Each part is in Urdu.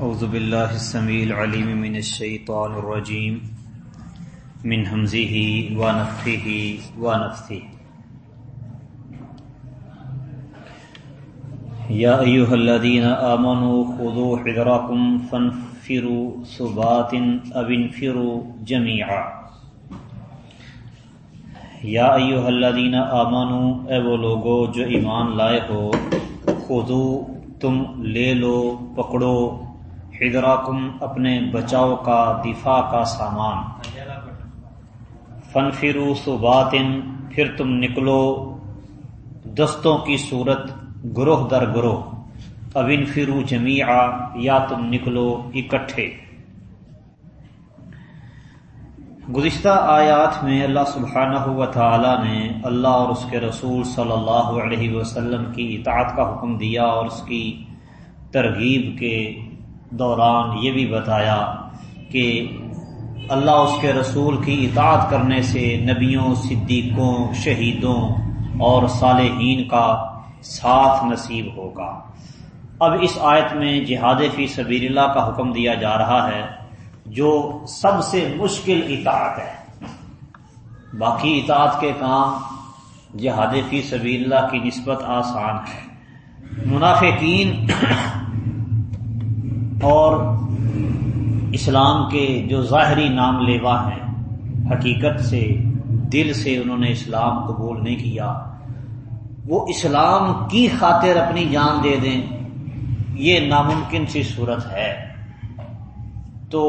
أعوذ بالله السميع العليم من الشيطان الرجيم من همزه ونفخه ونفثه يا أيها الذين آمنوا خذوا حذركم فانفروا ثبات أو انفروا جميعا یا ایوہ الذین آمنوا اے وہ لوگو جو ایمان لائے ہو خودو تم لے لو، پکڑو حضراکم اپنے بچاؤ کا، دفاع کا سامان۔ فنفرو صباتن پھر تم نکلو دستوں کی صورت گروہ در گروہ۔ ابن فرو جمیعا، یا تم نکلو اکٹھے۔ گزشتہ آیات میں اللہ سبحانہ و تعالی نے اللہ اور اس کے رسول صلی اللہ علیہ وسلم کی اطاعت کا حکم دیا اور اس کی ترغیب کے دوران یہ بھی بتایا کہ اللہ اس کے رسول کی اطاعت کرنے سے نبیوں، صدیقوں، شہیدوں اور صالحین کا ساتھ نصیب ہوگا۔ اب اس آیت میں جہاد فی سبیل اللہ کا حکم دیا جا رہا ہے، جو سب سے مشکل اطاعت ہے۔ باقی اطاعت کے کام جہاد فی سبیل اللہ کی نسبت آسان ہے منافقین اور اسلام کے جو ظاہری نام لیوا ہیں، حقیقت سے، دل سے انہوں نے اسلام قبول نہیں کیا، وہ اسلام کی خاطر اپنی جان دے دیں، یہ ناممکن سی صورت ہے۔ تو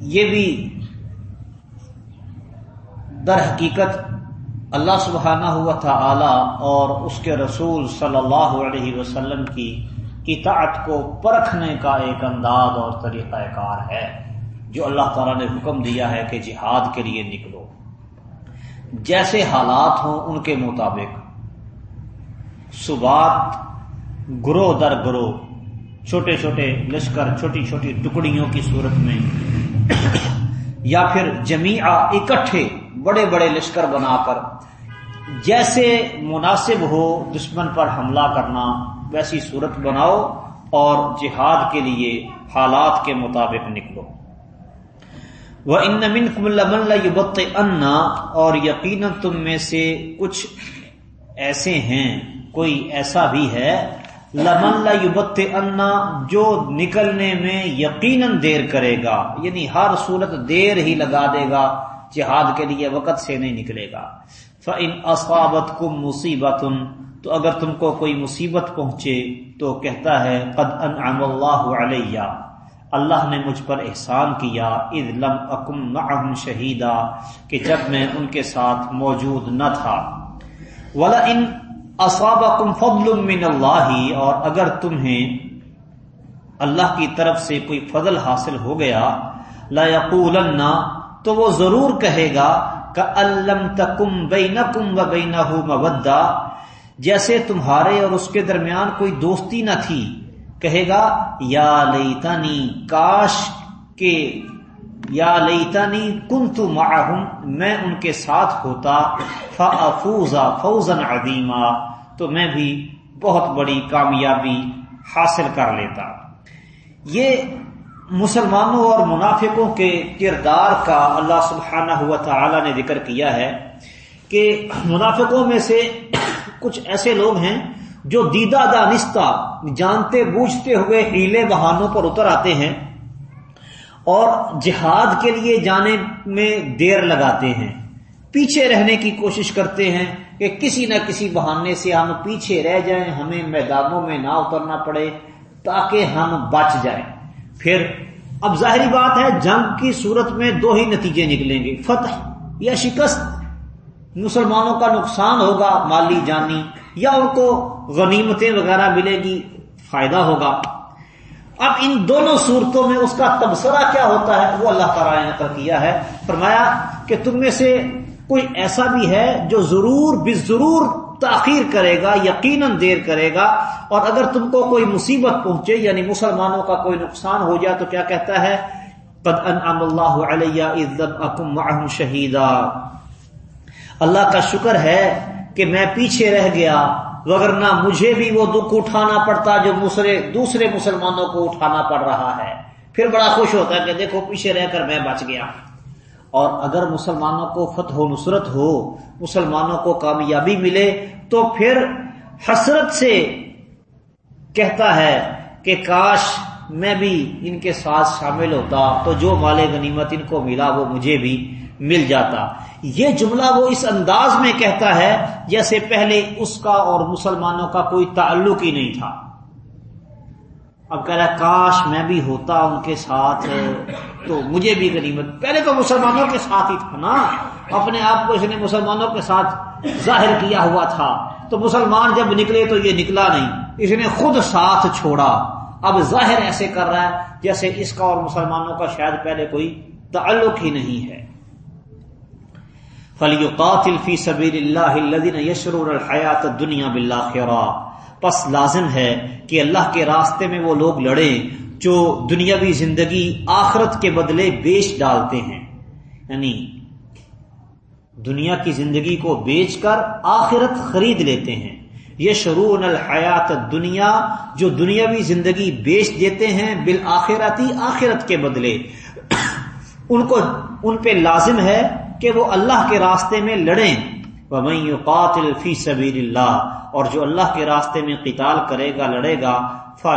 یہ بھی در حقیقت اللہ سبحانہ ہوا تھا اور اس کے رسول صلی اللہ علیہ وسلم کی اطاعت کو پرکھنے کا ایک انداز اور طریقہ کار ہے، جو اللہ تعالیٰ نے حکم دیا ہے کہ جہاد کے لیے نکلو۔ جیسے حالات ہوں ان کے مطابق۔ صبح گروہ در گروہ، چھوٹے چھوٹے لشکر، چھوٹی چھوٹی ٹکڑیوں کی صورت میں، یا پھر جمیع اکٹھے بڑے بڑے لشکر بنا کر، جیسے مناسب ہو دشمن پر حملہ کرنا ویسی صورت بناؤ اور جہاد کے لیے حالات کے مطابق نکلو۔ وہ ان من کملبت انا اور یقیناً تم میں سے کچھ ایسے ہیں، کوئی ایسا بھی ہے۔ لمن یبت انا جو نکلنے میں یقیناً دیر کرے گا یعنی ہر صورت دیر ہی لگا دے گا، جہاد کے لیے وقت سے نہیں نکلے گا۔ فن اسابت کم مصیبت تو اگر تم کو کوئی مصیبت پہنچے تو کہتا ہے، قد انعم اللہ علیہ۔ اللہ نے مجھ پر احسان کیا، اذ لم اکم معهم شہیدا، کہ جب میں ان کے ساتھ موجود نہ تھا۔ ولا ان اصابکم فضل من اللہ، اور اگر تمہیں اللہ کی طرف سے کوئی فضل حاصل ہو گیا، لا یقولن، تو وہ ضرور کہے گا، کہ الم تکم بینکم و بینہ مودہ جیسے تمہارے اور اس کے درمیان کوئی دوستی نہ تھی۔ کہے گا، یا لیتنی، کاش کے یا لیتنی کنت معہم، میں ان کے ساتھ ہوتا فافوزا فوزن عظیما، تو میں بھی بہت بڑی کامیابی حاصل کر لیتا۔ یہ مسلمانوں اور منافقوں کے کردار کا اللہ سبحانہ ہوا تعالی نے ذکر کیا ہے کہ منافقوں میں سے کچھ ایسے لوگ ہیں جو دیدہ دانستہ، جانتے بوجھتے ہوئے ہیلے بہانوں پر اتر آتے ہیں اور جہاد کے لیے جانے میں دیر لگاتے ہیں۔ پیچھے رہنے کی کوشش کرتے ہیں کہ کسی نہ کسی بہانے سے ہم پیچھے رہ جائیں، ہمیں میدانوں میں نہ اترنا پڑے تاکہ ہم بچ جائیں۔ پھر اب ظاہری بات ہے، جنگ کی صورت میں دو ہی نتیجے نکلیں گے۔ فتح یا شکست۔ مسلمانوں کا نقصان ہوگا، مالی جانی یا ان کو غنیمتیں وغیرہ ملے گی، فائدہ ہوگا۔ اب ان دونوں صورتوں میں اس کا تبصرہ کیا ہوتا ہے؟ وہ اللہ تعالیٰ نے نقل کیا ہے۔ فرمایا کہ تم میں سے کوئی ایسا بھی ہے جو ضرور بھی ضرور تاخیر کرے گا، یقیناً دیر کرے گا۔ اور اگر تم کو کوئی مصیبت پہنچے یعنی مسلمانوں کا کوئی نقصان ہو جائے تو کیا کہتا ہے؟ قد انعم اللہ علیہ اکم شہیدا اللہ کا شکر ہے کہ میں پیچھے رہ گیا، وگرنہ مجھے بھی وہ دکھ اٹھانا پڑتا جو دوسرے دوسرے مسلمانوں کو اٹھانا پڑ رہا ہے۔ پھر بڑا خوش ہوتا ہے کہ دیکھو پیچھے رہ کر میں بچ گیا۔ اور اگر مسلمانوں کو فتح و نصرت ہو، مسلمانوں کو کامیابی ملے، تو پھر حسرت سے کہتا ہے کہ کاش میں بھی ان کے ساتھ شامل ہوتا، تو جو مال غنیمت ان کو ملا وہ مجھے بھی مل جاتا۔ یہ جملہ وہ اس انداز میں کہتا ہے جیسے پہلے اس کا اور مسلمانوں کا کوئی تعلق ہی نہیں تھا۔ اب کہہ رہا کاش میں بھی ہوتا ان کے ساتھ، تو مجھے بھی غنیمت۔ پہلے تو مسلمانوں کے ساتھ ہی تھا نا۔ اپنے آپ کو اس نے مسلمانوں کے ساتھ ظاہر کیا ہوا تھا۔ تو مسلمان جب نکلے تو یہ نکلا نہیں۔ اس نے خود ساتھ چھوڑا۔ اب ظاہر ایسے کر رہا ہے جیسے اس کا اور مسلمانوں کا شاید پہلے کوئی تعلق ہی نہیں ہے۔ فلیقاتل فی سبیل اللہ یشرور الحیات دنیا بلّہ پس لازم ہے کہ اللہ کے راستے میں وہ لوگ لڑے جو دنیاوی زندگی آخرت کے بدلے بیچ ڈالتے ہیں۔ یعنی دنیا کی زندگی کو بیچ کر آخرت خرید لیتے ہیں۔ یہ شرون الحیات دنیا جو دنیاوی زندگی بیچ دیتے ہیں بالآخراتی آخرت کے بدلے۔ ان کو، ان پہ لازم ہے کہ وہ اللہ کے راستے میں لڑیں۔ قاتل فی سبیل اللہ اور جو اللہ کے راستے میں قتال کرے گا، لڑے گا فا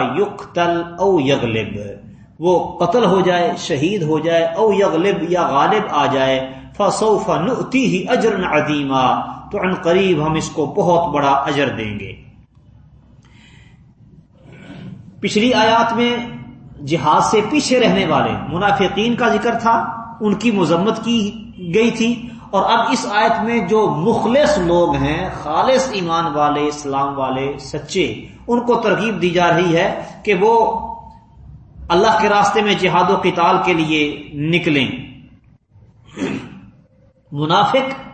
تل او یغلب وہ قتل ہو جائے، شہید ہو جائے او یغلب یا غالب آ جائے، فسوف نؤتی ہی اجر عدیمہ تو ان قریب ہم اس کو بہت بڑا اجر دیں گے۔ پچھلی آیات میں جہاد سے پیچھے رہنے والے منافقین کا ذکر تھا، ان کی مذمت کی گئی تھی۔ اور اب اس آیت میں جو مخلص لوگ ہیں، خالص ایمان والے، اسلام والے، سچے، ان کو ترغیب دی جا رہی ہے کہ وہ اللہ کے راستے میں جہاد و قتال کے لیے نکلیں۔ منافق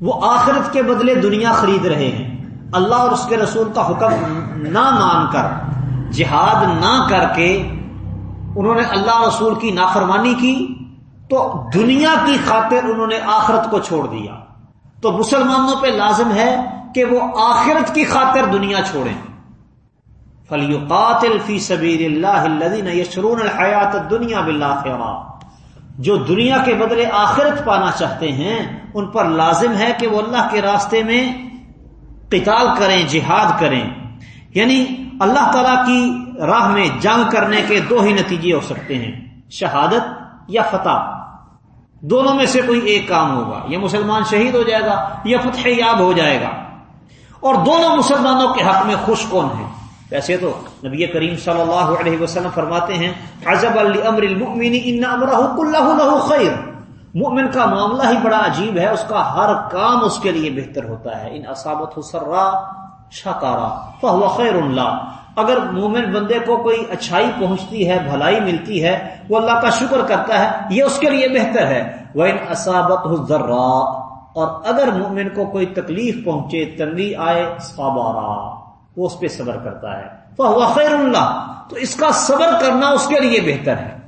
وہ آخرت کے بدلے دنیا خرید رہے ہیں۔ اللہ اور اس کے رسول کا حکم نہ مان کر، جہاد نہ کر کے انہوں نے اللہ رسول کی نافرمانی کی۔ تو دنیا کی خاطر انہوں نے آخرت کو چھوڑ دیا۔ تو مسلمانوں پہ لازم ہے کہ وہ آخرت کی خاطر دنیا چھوڑیں۔ فلی قاتل فی سبیر اللہ یشرون الحیات دنیا بلّہ جو دنیا کے بدلے آخرت پانا چاہتے ہیں، ان پر لازم ہے کہ وہ اللہ کے راستے میں قتال کریں، جہاد کریں۔ یعنی اللہ تعالی کی راہ میں جنگ کرنے کے دو ہی نتیجے ہو سکتے ہیں، شہادت یا فتح۔ دونوں میں سے کوئی ایک کام ہوگا۔ یہ مسلمان شہید ہو جائے گا یا فتح یاب ہو جائے گا۔ اور دونوں مسلمانوں کے حق میں خوش کون ہے ویسے تو نبی کریم صلی اللہ علیہ وسلم فرماتے ہیں عجب امر المؤمن ان امرہ کلہ له خیر مؤمن کا معاملہ ہی بڑا عجیب ہے، اس کا ہر کام اس کے لیے بہتر ہوتا ہے۔ ان اصابت سرا شکارا فهو خیر اللہ اگر مومن بندے کو کوئی اچھائی پہنچتی ہے، بھلائی ملتی ہے، وہ اللہ کا شکر کرتا ہے، یہ اس کے لیے بہتر ہے۔ وہ ان اصابت ذرا اور اگر مومن کو کوئی تکلیف پہنچے، تنگی آئے صابارا وہ اس پہ صبر کرتا ہے۔ تو خیر اللہ تو اس کا صبر کرنا اس کے لیے بہتر ہے۔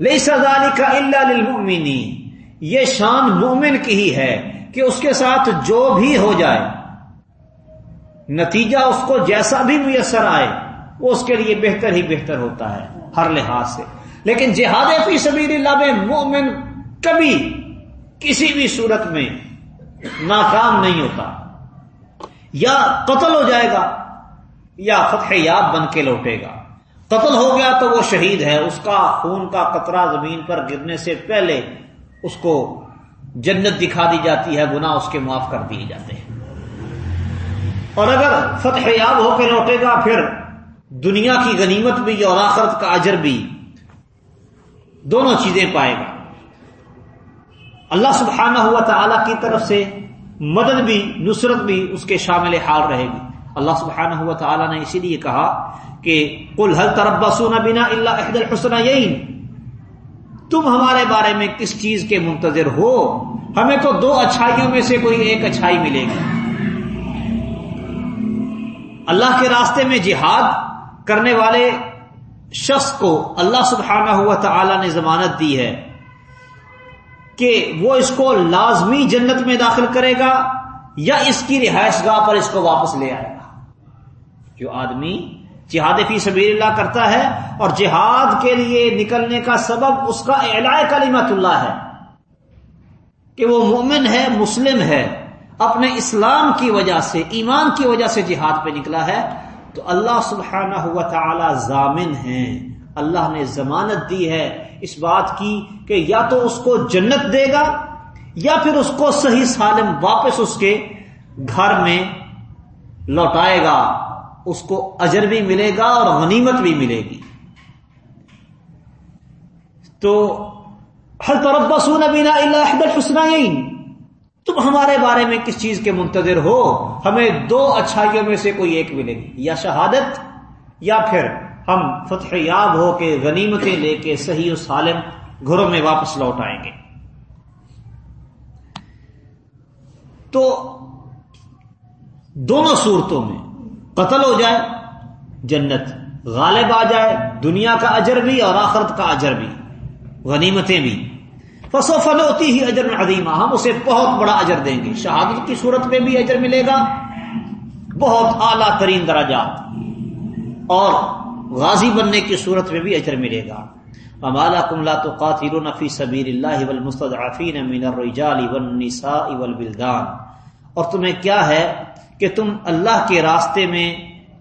لئی سزالی کا اللہ یہ شان مومن کی ہی ہے کہ اس کے ساتھ جو بھی ہو جائے نتیجہ اس کو جیسا بھی میسر آئے، وہ اس کے لیے بہتر ہی بہتر ہوتا ہے، ہر لحاظ سے۔ لیکن جہاد فی سبیل اللہ میں مومن کبھی کسی بھی صورت میں ناکام نہیں ہوتا۔ یا قتل ہو جائے گا، یا فتح یاب بن کے لوٹے گا۔ قتل ہو گیا تو وہ شہید ہے، اس کا خون کا قطرہ زمین پر گرنے سے پہلے اس کو جنت دکھا دی جاتی ہے گنا اس کے معاف کر دیے جاتے ہیں۔ اور اگر فتح یاب ہو کے لوٹے گا، پھر دنیا کی غنیمت بھی اور آخرت کا اجر بھی دونوں چیزیں پائے گا۔ اللہ سبحانہ ہوا تعالی کی طرف سے مدد بھی، نصرت بھی اس کے شامل حال رہے گی۔ اللہ سبحانہ ہوا تعالیٰ نے اسی لیے کہا کہ کل حل تربا سونا بنا اللہ عہد الحسن تم ہمارے بارے میں کس چیز کے منتظر ہو؟ ہمیں تو دو اچھائیوں میں سے کوئی ایک اچھائی ملے گی۔ اللہ کے راستے میں جہاد کرنے والے شخص کو اللہ سبحانہ ہوا تعالی نے ضمانت دی ہے کہ وہ اس کو لازمی جنت میں داخل کرے گا یا اس کی رہائش گاہ پر اس کو واپس لے آئے گا۔ جو آدمی جہاد فی سبیل اللہ کرتا ہے اور جہاد کے لیے نکلنے کا سبب اس کا اعلائے کلیمت اللہ ہے کہ وہ مومن ہے، مسلم ہے۔ اپنے اسلام کی وجہ سے، ایمان کی وجہ سے جہاد پہ نکلا ہے، تو اللہ سبحانہ ہوا تعالی ضامن ہے اللہ نے ضمانت دی ہے اس بات کی کہ یا تو اس کو جنت دے گا، یا پھر اس کو صحیح سالم واپس اس کے گھر میں لوٹائے گا۔ اس کو اجر بھی ملے گا اور غنیمت بھی ملے گی۔ تو ہر طرف سون اللہ الحسنین تم ہمارے بارے میں کس چیز کے منتظر ہو، ہمیں دو اچھائیوں میں سے کوئی ایک ملے گی، یا شہادت، یا پھر ہم فتح یاب ہو کے غنیمتیں لے کے صحیح و سالم گھروں میں واپس لوٹ آئیں گے۔ تو دونوں صورتوں میں قتل ہو جائے، جنت غالب آ جائے، دنیا کا اجر بھی اور آخرت کا اجر بھی، غنیمتیں بھی۔ فصو ہوتی ہی اجر عظیمہ ہم اسے بہت بڑا اجر دیں گے۔ شہادت کی صورت میں بھی اجر ملے گا۔ بہت اعلی ترین درجات اور غازی بننے کی صورت میں بھی اجر ملے گا۔ امالا کملا تو قاتل نفی سبیر اللہ والمستضعفین من الرجال والنساء والبلدان۔ اور تمہیں کیا ہے کہ تم اللہ کے راستے میں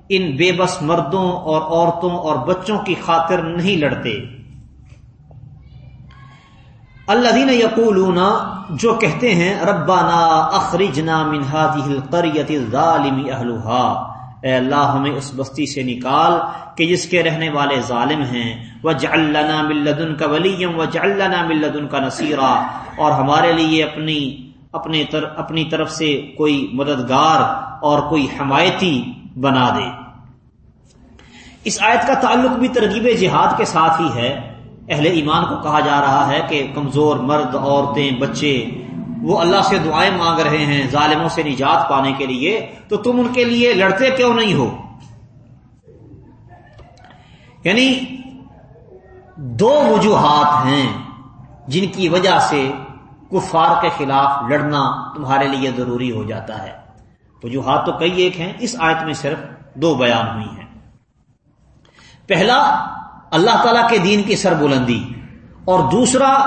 ان بے بس مردوں اور عورتوں اور بچوں کی خاطر نہیں لڑتے۔ اللہ دین یقول جو کہتے ہیں ربانہ اخرجنا من هذه القريه الظالم اهلها۔ اے اللہ، ہمیں اس بستی سے نکال کہ جس کے رہنے والے ظالم ہیں۔ وہ جلنا ملدن کا ولیم و جلنا ملدن کا نصیرہ اور ہمارے لیے اپنی، اپنے تر، اپنی طرف سے کوئی مددگار اور کوئی حمایتی بنا دے۔ اس آیت کا تعلق بھی ترغیب جہاد کے ساتھ ہی ہے۔ اہل ایمان کو کہا جا رہا ہے کہ کمزور مرد، عورتیں، بچے، وہ اللہ سے دعائیں مانگ رہے ہیں ظالموں سے نجات پانے کے لیے، تو تم ان کے لیے لڑتے کیوں نہیں ہو؟ یعنی دو وجوہات ہیں جن کی وجہ سے کفار کے خلاف لڑنا تمہارے لیے ضروری ہو جاتا ہے۔ وجوہات تو کئی ایک ہیں، اس آیت میں صرف دو بیان ہوئی ہیں۔ پہلا اللہ تعالی کے دین کی سر بلندی اور دوسرا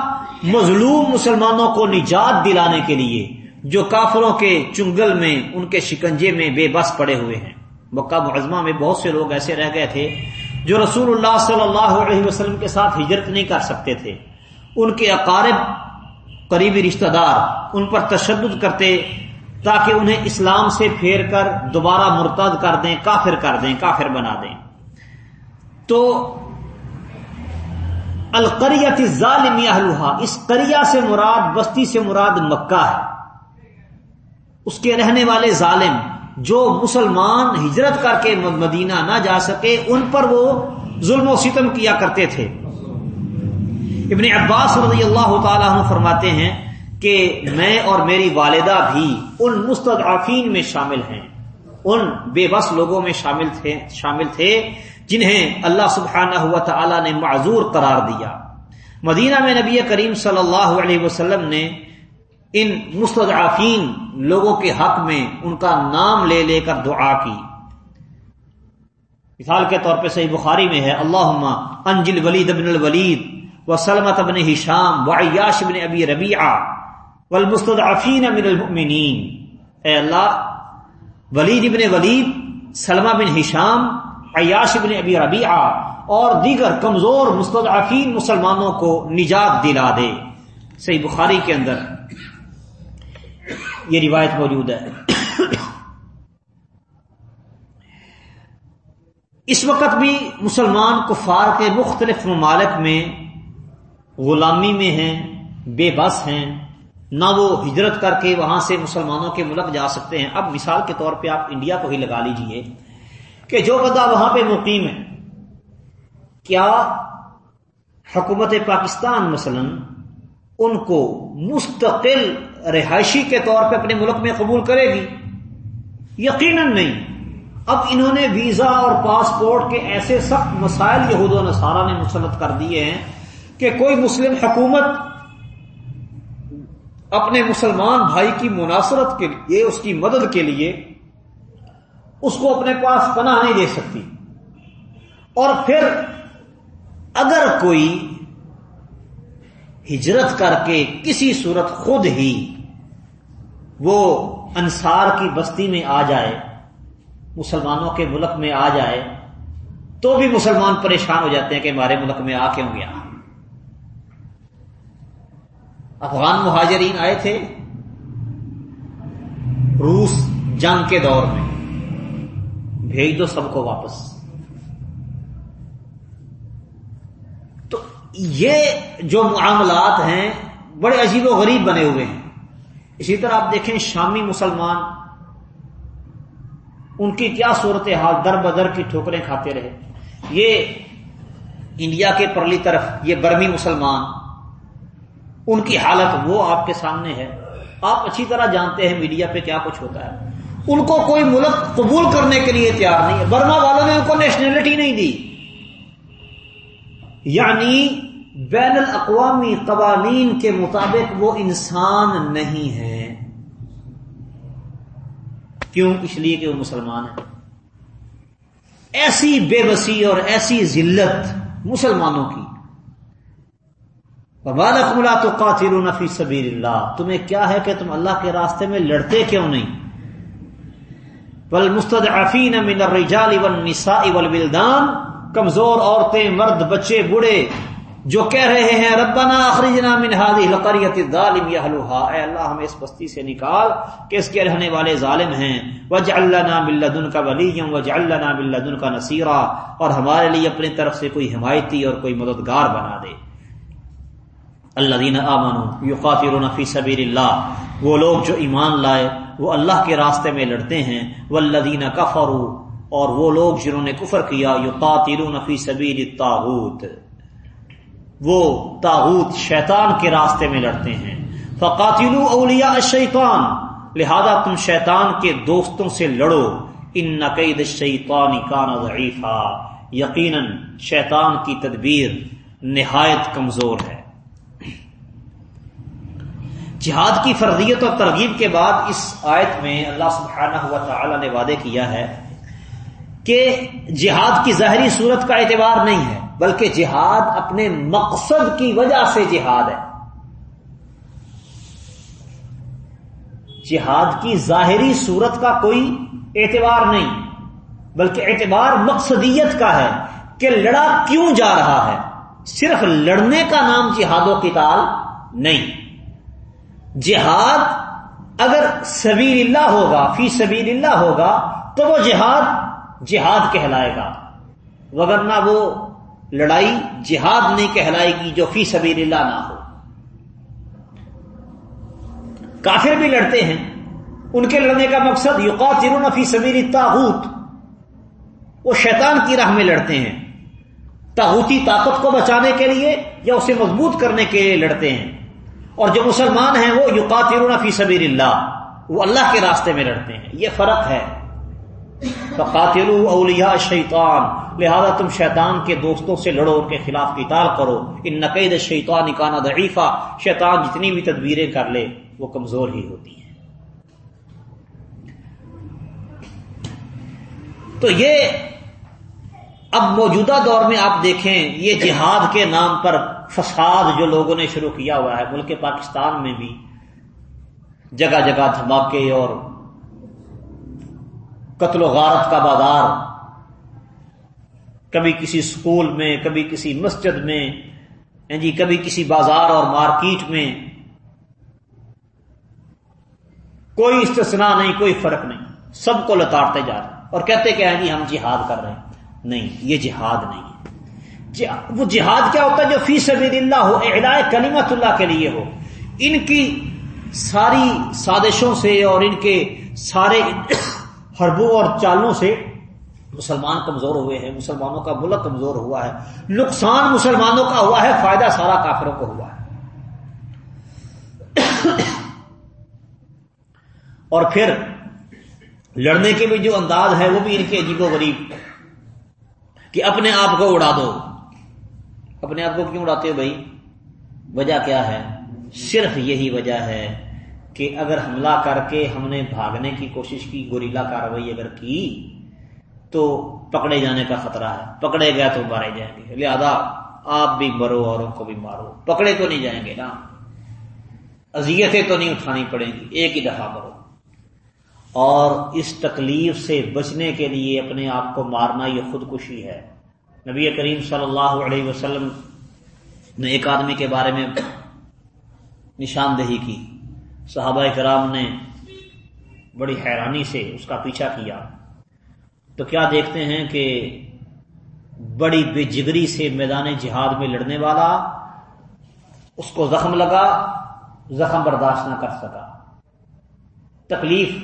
مظلوم مسلمانوں کو نجات دلانے کے لیے جو کافروں کے چنگل میں، ان کے شکنجے میں بے بس پڑے ہوئے ہیں۔ مکہ معظمہ میں بہت سے لوگ ایسے رہ گئے تھے جو رسول اللہ صلی اللہ علیہ وسلم کے ساتھ ہجرت نہیں کر سکتے تھے۔ ان کے اقارب، قریبی رشتہ دار ان پر تشدد کرتے تاکہ انہیں اسلام سے پھیر کر دوبارہ مرتد کر دیں، کافر کر دیں، کافر بنا دیں۔ تو القریت ظالم اہلوہا اس قریہ سے مراد، بستی سے مراد مکہ ہے۔ اس کے رہنے والے ظالم جو مسلمان ہجرت کر کے مدینہ نہ جا سکے، ان پر وہ ظلم و ستم کیا کرتے تھے۔ ابن عباس رضی اللہ تعالیٰ عنہ فرماتے ہیں کہ میں اور میری والدہ بھی ان مستضعفین میں شامل ہیں۔ ان بے بس لوگوں میں شامل تھے شامل تھے جنہیں اللہ سبحانہ ہوا تعالی نے معذور قرار دیا۔ مدینہ میں نبی کریم صلی اللہ علیہ وسلم نے ان مستضعفین لوگوں کے حق میں ان کا نام لے لے کر دعا کی۔ مثال کے طور پہ صحیح بخاری میں ہے اللہ انجل ولید ابن الولید و سلمت ابن ہشام و عیاش ابن ابی ربیعہ والمستضعفین من المؤمنین۔ اے اللہ ولید ابن ولید، سلمہ بن ہشام عیاش ابن ابی ربیعہ اور دیگر کمزور مستضعفین مسلمانوں کو نجات دلا دے۔ صحیح بخاری کے اندر یہ روایت موجود ہے۔ اس وقت بھی مسلمان کفار کے مختلف ممالک میں غلامی میں ہیں، بے بس ہیں۔ نہ وہ ہجرت کر کے وہاں سے مسلمانوں کے ملک جا سکتے ہیں۔ اب مثال کے طور پہ آپ انڈیا کو ہی لگا لیجیے کہ جو بندہ وہاں پہ مقیم ہے، کیا حکومت پاکستان مثلا ان کو مستقل رہائشی کے طور پہ اپنے ملک میں قبول کرے گی؟ یقیناً نہیں۔ اب انہوں نے ویزا اور پاسپورٹ کے ایسے سخت مسائل یہود و نصارہ نے مسلط کر دیے ہیں کہ کوئی مسلم حکومت اپنے مسلمان بھائی کی مناصرت کے لیے، اس کی مدد کے لیے اس کو اپنے پاس پناہ نہیں دے سکتی۔ اور پھر اگر کوئی ہجرت کر کے کسی صورت خود ہی وہ انصار کی بستی میں آ جائے، مسلمانوں کے ملک میں آ جائے، تو بھی مسلمان پریشان ہو جاتے ہیں کہ ہمارے ملک میں آ کیوں گیا۔ افغان مہاجرین آئے تھے روس جنگ کے دور میں۔ بھیج دو سب کو واپس۔ تو یہ جو معاملات ہیں، بڑے عجیب و غریب بنے ہوئے ہیں۔ اسی طرح آپ دیکھیں شامی مسلمان، ان کی کیا صورت حال در بدر کی ٹھوکریں کھاتے رہے۔ یہ انڈیا کے پرلی طرف، یہ برمی مسلمان ان کی حالت وہ آپ کے سامنے ہے۔ آپ اچھی طرح جانتے ہیں میڈیا پہ کیا کچھ ہوتا ہے۔ ان کو کوئی ملک قبول کرنے کے لیے تیار نہیں ہے۔ برما والوں نے ان کو نیشنلٹی نہیں دی۔ یعنی بین الاقوامی قوانین کے مطابق وہ انسان نہیں ہے۔ کیوں؟ اس لیے کہ وہ مسلمان ہے۔ ایسی بے بسی اور ایسی ذلت مسلمانوں کی ملا تو قاتل نفی سبیر اللہ تمہیں کیا ہے کہ تم اللہ کے راستے میں لڑتے کیوں نہیں؟ بل مستدعفین من الرجال والنساء والولدان کمزور عورتیں، مرد، بچے، بوڑھے، جو کہہ رہے ہیں، ربنا اخرجنا من هذه القريه الظالم يهلها۔ اے اللہ، ہمیں اس بستی سے نکال کہ اس کے رہنے والے ظالم ہیں۔ واجعل لنا من لدنك وليا واجعل لنا من لدنك نصيرا۔ اور ہمارے لیے اپنی طرف سے کوئی حمایتی اور کوئی مددگار بنا دے۔ الذين امنوا يقاتلون في سبيل الله وہ لوگ جو ایمان لائے، وہ اللہ کے راستے میں لڑتے ہیں۔ والذین کفروا، اور وہ لوگ جنہوں نے کفر کیا، یقاتلون فی سبیل الطاغوت۔ وہ تاغوت شیطان کے راستے میں لڑتے ہیں۔ فقاتلوا اولیاء الشیطان، لہذا تم شیطان کے دوستوں سے لڑو۔ ان نقید الشیطان کان ضعیفا۔ یقینا شیطان کی تدبیر نہایت کمزور ہے۔ جہاد کی فرضیت اور ترغیب کے بعد اس آیت میں اللہ سبحانہ ہوا تعالی نے وعدے کیا ہے کہ جہاد کی ظاہری صورت کا اعتبار نہیں ہے، بلکہ جہاد اپنے مقصد کی وجہ سے جہاد ہے۔ جہاد کی ظاہری صورت کا کوئی اعتبار نہیں، بلکہ اعتبار مقصدیت کا ہے کہ لڑا کیوں جا رہا ہے۔ صرف لڑنے کا نام جہاد و قتال نہیں۔ جہاد اگر سبیل اللہ ہوگا، فی سبیل اللہ ہوگا، تو وہ جہاد جہاد کہلائے گا۔ وگرنہ وہ لڑائی جہاد نہیں کہلائے گی جو فی سبیل اللہ نہ ہو۔ کافر بھی لڑتے ہیں۔ ان کے لڑنے کا مقصد یقاتلون فی سبیل تاغوت وہ شیطان کی راہ میں لڑتے ہیں۔ تاغوتی طاقت کو بچانے کے لیے یا اسے مضبوط کرنے کے لیے لڑتے ہیں۔ اور جو مسلمان ہیں وہ یقاتلون فی سبیل اللہ وہ اللہ کے راستے میں لڑتے ہیں۔ یہ فرق ہے۔ قاتل اولیاء شیطان لہذا تم شیطان کے دوستوں سے لڑو، ان کے خلاف قتال کرو۔ ان نقید شیطان نکانا ضعیفہ شیطان جتنی بھی تدبیریں کر لے، وہ کمزور ہی ہوتی ہیں۔ تو یہ اب موجودہ دور میں آپ دیکھیں، یہ جہاد کے نام پر فساد جو لوگوں نے شروع کیا ہوا ہے، ملک پاکستان میں بھی جگہ جگہ دھماکے اور قتل و غارت کا بازار، کبھی کسی سکول میں، کبھی کسی مسجد میں جی کبھی کسی بازار اور مارکیٹ میں کوئی استثناء نہیں، کوئی فرق نہیں، سب کو لتاڑتے جا رہے اور کہتے کہ جی ہم جہاد کر رہے ہیں۔ نہیں، یہ جہاد نہیں ہے۔ جی- وہ جہاد کیا ہوتا ہے؟ جو فی سبیل اللہ ہو اعلائے کلیمت اللہ کے لیے ہو۔ ان کی ساری سازشوں سے اور ان کے سارے حربوں اور چالوں سے مسلمان کمزور ہوئے ہیں، مسلمانوں کا ملک کمزور ہوا ہے۔ نقصان مسلمانوں کا ہوا ہے، فائدہ سارا کافروں کو ہوا ہے۔ اور پھر لڑنے کے بھی جو انداز ہے، وہ بھی ان کے عجیب و غریب کہ اپنے آپ کو اڑا دو۔ اپنے آپ کو کیوں اڑاتے ہو بھائی؟ وجہ کیا ہے؟ صرف یہی وجہ ہے کہ اگر حملہ کر کے ہم نے بھاگنے کی کوشش کی، گوریلا کاروائی اگر کی، تو پکڑے جانے کا خطرہ ہے۔ پکڑے گئے تو مارے جائیں گے۔ لہذا آپ بھی مرو اوروں کو بھی مارو۔ پکڑے تو نہیں جائیں گے نا۔ اذیتیں تو نہیں اٹھانی پڑیں گی۔ ایک ہی دفعہ مرو۔ اور اس تکلیف سے بچنے کے لیے اپنے آپ کو مارنا یہ خودکشی ہے۔ نبی کریم صلی اللہ علیہ وسلم نے ایک آدمی کے بارے میں نشاندہی کی۔ صحابہ کرام نے بڑی حیرانی سے اس کا پیچھا کیا۔ تو کیا دیکھتے ہیں کہ بڑی بے جگری سے میدان جہاد میں لڑنے والا اس کو زخم لگا، زخم برداشت نہ کر سکا۔ تکلیف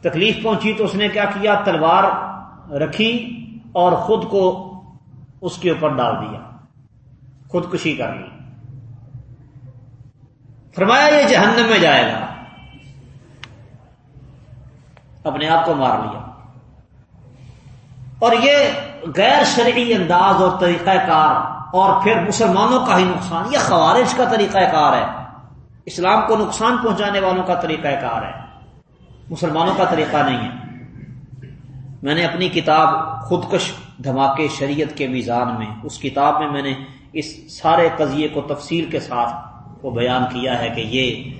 تکلیف پہنچی تو اس نے کیا کیا؟ تلوار رکھی۔ اور خود کو اس کے اوپر ڈال دیا۔ خودکشی کر لی فرمایا، یہ جہنم میں جائے گا۔ اپنے آپ کو مار لیا۔ اور یہ غیر شرعی انداز اور طریقہ کار اور پھر مسلمانوں کا ہی نقصان، یہ خوارج کا طریقہ کار ہے۔ اسلام کو نقصان پہنچانے والوں کا طریقہ کار ہے۔ مسلمانوں کا طریقہ نہیں ہے۔ میں نے اپنی کتاب خودکش دھماکے شریعت کے میزان میں، اس کتاب میں میں نے اس سارے قضیے کو تفصیل کے ساتھ وہ بیان کیا ہے کہ یہ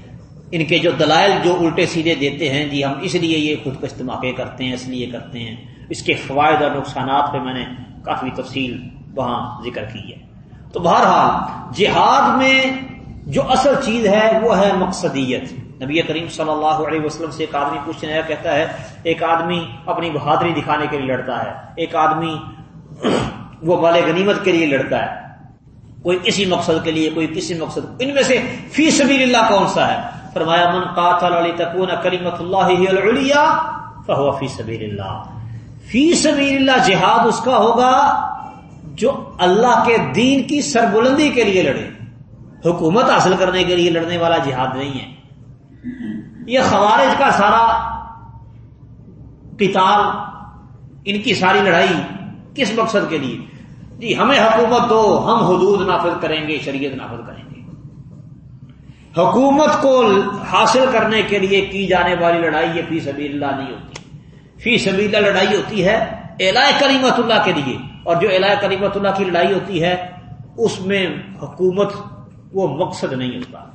ان کے جو دلائل جو الٹے سیدھے دیتے ہیں جی ہم اس لیے یہ خود کش دھماکے کرتے ہیں، اس لیے کرتے ہیں۔ اس کے فوائد اور نقصانات پہ میں نے کافی تفصیل وہاں ذکر کی ہے۔ تو بہرحال، جہاد میں جو اصل چیز ہے وہ ہے مقصدیت۔ نبی کریم صلی اللہ علیہ وسلم سے ایک آدمی پوچھنے آیا کہتا ہے، ایک آدمی اپنی بہادری دکھانے کے لیے لڑتا ہے، ایک آدمی وہ مال غنیمت کے لیے لڑتا ہے۔ کوئی کسی مقصد کے لیے، کوئی کسی مقصد۔ ان میں سے فی سبیل اللہ کون سا ہے؟ فرمایا، من قاتل علی تکون کریمت اللہ فہو فی سبیل اللہ۔ فی سبیل اللہ جہاد اس کا ہوگا جو اللہ کے دین کی سربلندی کے لیے لڑے۔ حکومت حاصل کرنے کے لیے لڑنے والا جہاد نہیں ہے۔ یہ خوارج کا سارا قتال، ان کی ساری لڑائی کس مقصد کے لیے؟ جی ہمیں حکومت دو، ہم حدود نافذ کریں گے، شریعت نافذ کریں گے۔ حکومت کو حاصل کرنے کے لیے کی جانے والی لڑائی یہ فی سبیل اللہ نہیں ہوتی۔ فی سبیل اللہ لڑائی ہوتی ہے الا کریمت اللہ کے لیے۔ اور جو الا کریمت اللہ کی لڑائی ہوتی ہے، اس میں حکومت وہ مقصد نہیں ہوتا۔